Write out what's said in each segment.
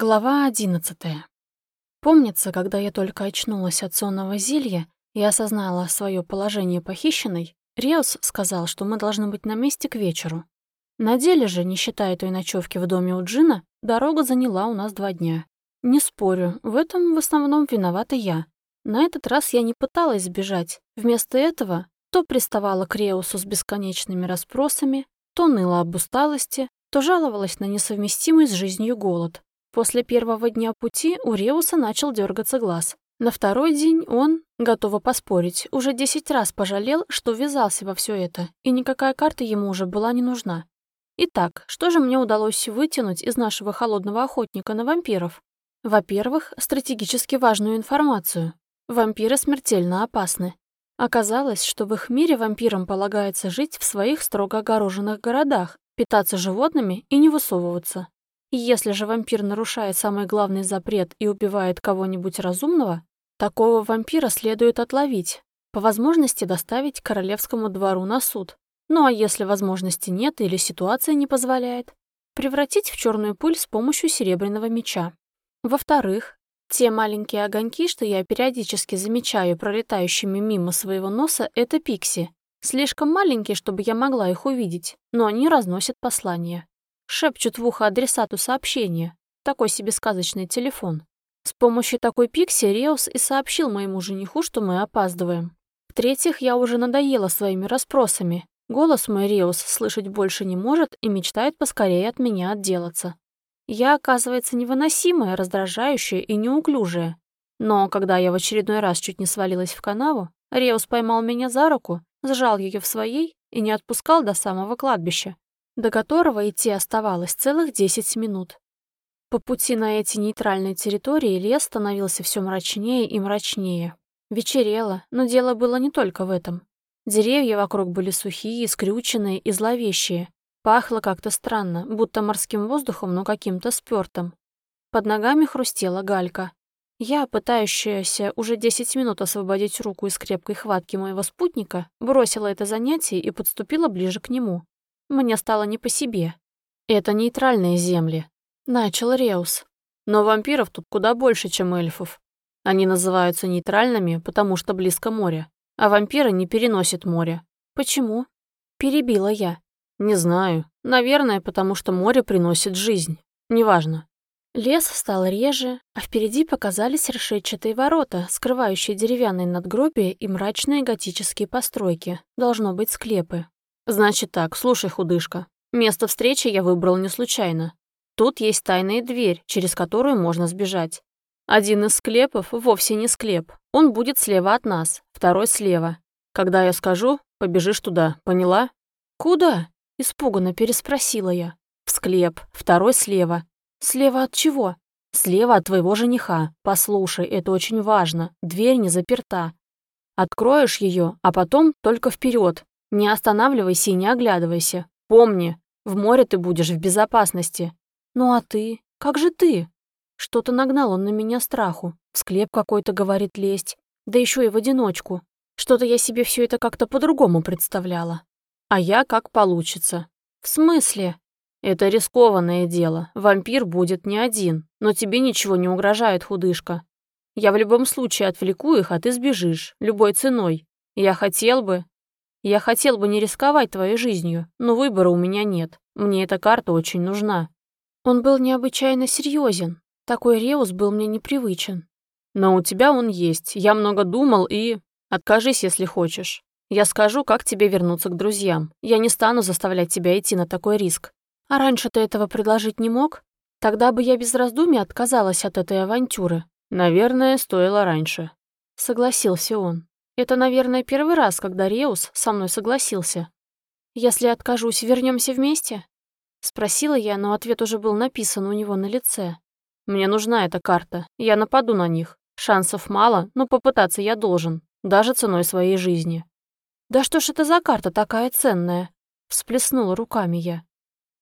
Глава одиннадцатая. Помнится, когда я только очнулась от сонного зелья и осознала свое положение похищенной, Реус сказал, что мы должны быть на месте к вечеру. На деле же, не считая той ночевки в доме у Джина, дорога заняла у нас два дня. Не спорю, в этом в основном виновата я. На этот раз я не пыталась сбежать. Вместо этого то приставала к Реусу с бесконечными расспросами, то ныла об усталости, то жаловалась на несовместимый с жизнью голод. После первого дня пути у Реуса начал дергаться глаз. На второй день он, готово поспорить, уже десять раз пожалел, что ввязался во все это, и никакая карта ему уже была не нужна. Итак, что же мне удалось вытянуть из нашего холодного охотника на вампиров? Во-первых, стратегически важную информацию. Вампиры смертельно опасны. Оказалось, что в их мире вампирам полагается жить в своих строго огороженных городах, питаться животными и не высовываться. Если же вампир нарушает самый главный запрет и убивает кого-нибудь разумного, такого вампира следует отловить, по возможности доставить королевскому двору на суд. Ну а если возможности нет или ситуация не позволяет, превратить в черную пыль с помощью серебряного меча. Во-вторых, те маленькие огоньки, что я периодически замечаю пролетающими мимо своего носа, это пикси. Слишком маленькие, чтобы я могла их увидеть, но они разносят послания. Шепчут в ухо адресату сообщения. Такой себе сказочный телефон. С помощью такой пикси Реус и сообщил моему жениху, что мы опаздываем. В-третьих, я уже надоела своими расспросами. Голос мой Реус слышать больше не может и мечтает поскорее от меня отделаться. Я, оказывается, невыносимая, раздражающая и неуклюжая. Но когда я в очередной раз чуть не свалилась в канаву, Реус поймал меня за руку, сжал ее в своей и не отпускал до самого кладбища, до которого идти оставалось целых 10 минут. По пути на эти нейтральные территории лес становился все мрачнее и мрачнее. Вечерело, но дело было не только в этом. Деревья вокруг были сухие, скрюченные и зловещие. Пахло как-то странно, будто морским воздухом, но каким-то спёртым. Под ногами хрустела галька. Я, пытающаяся уже 10 минут освободить руку из крепкой хватки моего спутника, бросила это занятие и подступила ближе к нему. Мне стало не по себе. Это нейтральные земли. Начал Реус. Но вампиров тут куда больше, чем эльфов. Они называются нейтральными, потому что близко море. А вампиры не переносят море. Почему? Перебила я. Не знаю. Наверное, потому что море приносит жизнь. Неважно. Лес стал реже, а впереди показались решетчатые ворота, скрывающие деревянные надгробия и мрачные готические постройки. Должно быть склепы. «Значит так, слушай, худышка. Место встречи я выбрал не случайно. Тут есть тайная дверь, через которую можно сбежать. Один из склепов вовсе не склеп. Он будет слева от нас, второй слева. Когда я скажу, побежишь туда, поняла?» «Куда?» — испуганно переспросила я. «В склеп, второй слева». «Слева от чего?» «Слева от твоего жениха. Послушай, это очень важно. Дверь не заперта. Откроешь ее, а потом только вперед, не останавливайся и не оглядывайся. Помни, в море ты будешь в безопасности. Ну а ты? Как же ты? Что-то нагнал он на меня страху. В склеп какой-то, говорит, лезть. Да еще и в одиночку. Что-то я себе все это как-то по-другому представляла. А я как получится. В смысле? Это рискованное дело. Вампир будет не один. Но тебе ничего не угрожает, худышка. Я в любом случае отвлеку их, а ты сбежишь. Любой ценой. Я хотел бы, я хотел бы не рисковать твоей жизнью, но выбора у меня нет. Мне эта карта очень нужна». Он был необычайно серьезен. Такой Реус был мне непривычен. «Но у тебя он есть. Я много думал и... Откажись, если хочешь. Я скажу, как тебе вернуться к друзьям. Я не стану заставлять тебя идти на такой риск. А раньше ты этого предложить не мог? Тогда бы я без раздумий отказалась от этой авантюры. Наверное, стоило раньше. Согласился он. Это, наверное, первый раз, когда Реус со мной согласился. «Если откажусь, вернемся вместе?» Спросила я, но ответ уже был написан у него на лице. «Мне нужна эта карта. Я нападу на них. Шансов мало, но попытаться я должен, даже ценой своей жизни». «Да что ж это за карта такая ценная?» Всплеснула руками я.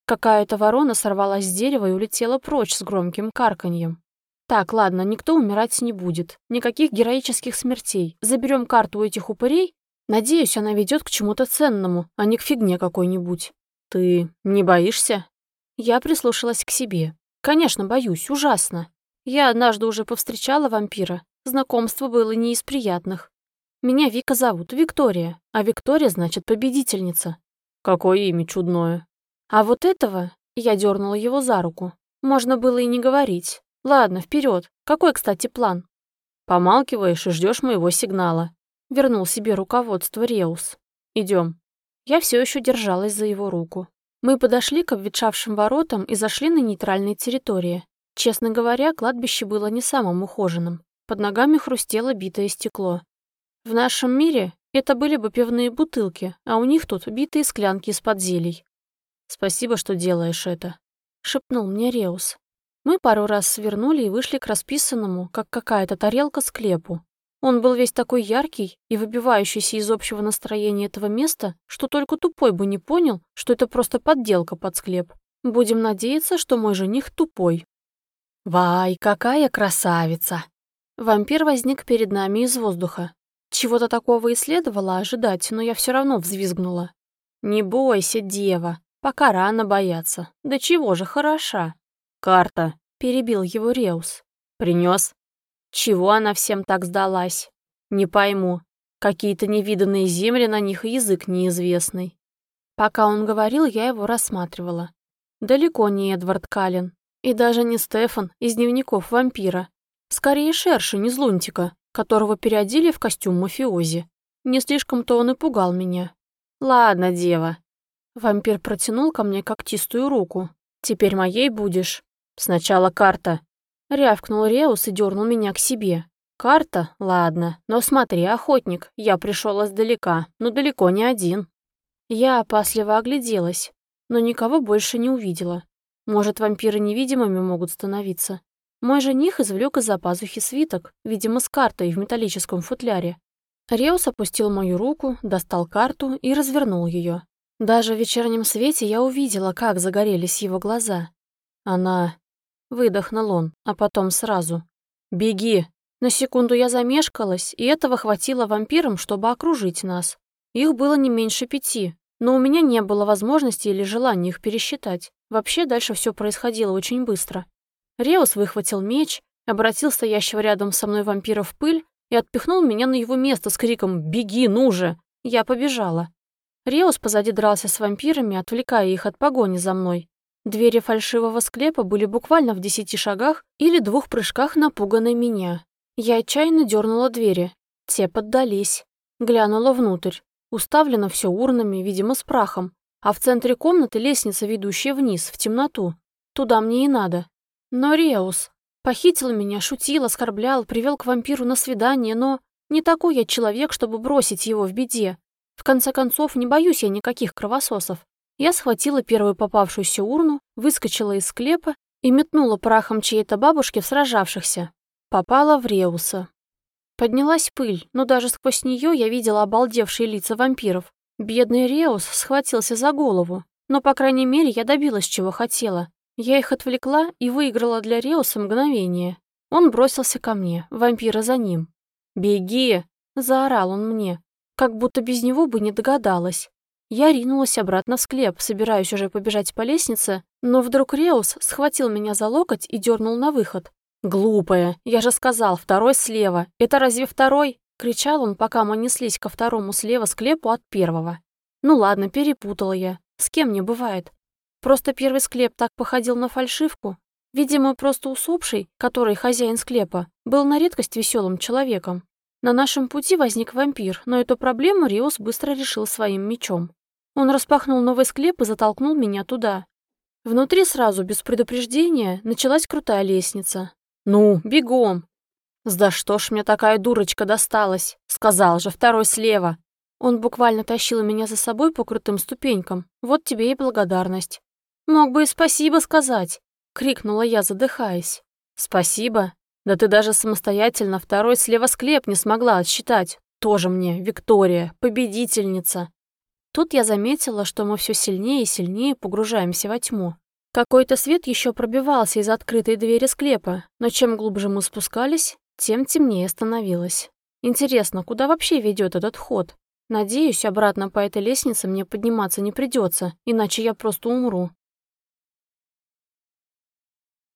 Какая-то ворона сорвалась с дерева и улетела прочь с громким карканьем. Так, ладно, никто умирать не будет. Никаких героических смертей. Заберем карту у этих упырей. Надеюсь, она ведет к чему-то ценному, а не к фигне какой-нибудь. Ты не боишься? Я прислушалась к себе. Конечно, боюсь, ужасно. Я однажды уже повстречала вампира. Знакомство было не из приятных. Меня Вика зовут, Виктория, а Виктория значит победительница. Какое имя чудное. А вот этого, я дернула его за руку, можно было и не говорить. Ладно, вперед. Какой, кстати, план? Помалкиваешь и ждешь моего сигнала. Вернул себе руководство Реус. Идем. Я все еще держалась за его руку. Мы подошли к обветшавшим воротам и зашли на нейтральной территории. Честно говоря, кладбище было не самым ухоженным. Под ногами хрустело битое стекло. В нашем мире это были бы пивные бутылки, а у них тут битые склянки из-под зелий. «Спасибо, что делаешь это», — шепнул мне Реус. Мы пару раз свернули и вышли к расписанному, как какая-то тарелка, склепу. Он был весь такой яркий и выбивающийся из общего настроения этого места, что только тупой бы не понял, что это просто подделка под склеп. Будем надеяться, что мой жених тупой. «Вай, какая красавица!» Вампир возник перед нами из воздуха. Чего-то такого и следовало ожидать, но я все равно взвизгнула. «Не бойся, дева, пока рано бояться. Да чего же хороша!» «Карта!» — перебил его Реус. Принес. Чего она всем так сдалась? Не пойму. Какие-то невиданные земли на них и язык неизвестный. Пока он говорил, я его рассматривала. Далеко не Эдвард Каллен. И даже не Стефан из дневников вампира. Скорее Шершень из Лунтика, которого переодели в костюм мафиози. Не слишком-то он и пугал меня. «Ладно, дева». Вампир протянул ко мне когтистую руку. «Теперь моей будешь. Сначала карта. Рявкнул Реус и дернул меня к себе. «Карта? Ладно. Но смотри, охотник, я пришел издалека, но далеко не один». Я опасливо огляделась, но никого больше не увидела. Может, вампиры невидимыми могут становиться. Мой жених извлек из-за пазухи свиток, видимо, с картой в металлическом футляре. Реус опустил мою руку, достал карту и развернул ее. Даже в вечернем свете я увидела, как загорелись его глаза. Она Выдохнул он, а потом сразу. «Беги!» На секунду я замешкалась, и этого хватило вампирам, чтобы окружить нас. Их было не меньше пяти, но у меня не было возможности или желания их пересчитать. Вообще дальше все происходило очень быстро. Реус выхватил меч, обратил стоящего рядом со мной вампира в пыль и отпихнул меня на его место с криком «Беги, ну же!». Я побежала. Реус позади дрался с вампирами, отвлекая их от погони за мной. Двери фальшивого склепа были буквально в десяти шагах или двух прыжках напуганной меня. Я отчаянно дернула двери. Те поддались. Глянула внутрь. Уставлено все урнами, видимо, с прахом. А в центре комнаты лестница, ведущая вниз, в темноту. Туда мне и надо. Но Реус похитил меня, шутил, оскорблял, привел к вампиру на свидание, но не такой я человек, чтобы бросить его в беде. В конце концов, не боюсь я никаких кровососов. Я схватила первую попавшуюся урну, выскочила из склепа и метнула прахом чьей-то бабушки в сражавшихся. Попала в Реуса. Поднялась пыль, но даже сквозь нее я видела обалдевшие лица вампиров. Бедный Реус схватился за голову, но, по крайней мере, я добилась, чего хотела. Я их отвлекла и выиграла для Реуса мгновение. Он бросился ко мне, вампира за ним. «Беги!» — заорал он мне, как будто без него бы не догадалась. Я ринулась обратно в склеп, собираюсь уже побежать по лестнице, но вдруг Реус схватил меня за локоть и дернул на выход. «Глупая, я же сказал, второй слева. Это разве второй?» — кричал он, пока мы неслись ко второму слева склепу от первого. Ну ладно, перепутала я. С кем не бывает. Просто первый склеп так походил на фальшивку. Видимо, просто усопший, который хозяин склепа, был на редкость веселым человеком. На нашем пути возник вампир, но эту проблему Риос быстро решил своим мечом. Он распахнул новый склеп и затолкнул меня туда. Внутри сразу, без предупреждения, началась крутая лестница. «Ну, бегом!» «Да что ж мне такая дурочка досталась?» «Сказал же, второй слева!» Он буквально тащил меня за собой по крутым ступенькам. Вот тебе и благодарность. «Мог бы и спасибо сказать!» — крикнула я, задыхаясь. «Спасибо? Да ты даже самостоятельно второй слева склеп не смогла отсчитать. Тоже мне, Виктория, победительница!» Тут я заметила, что мы все сильнее и сильнее погружаемся во тьму. Какой-то свет еще пробивался из открытой двери склепа, но чем глубже мы спускались, тем темнее становилось. Интересно, куда вообще ведет этот ход? Надеюсь, обратно по этой лестнице мне подниматься не придется, иначе я просто умру.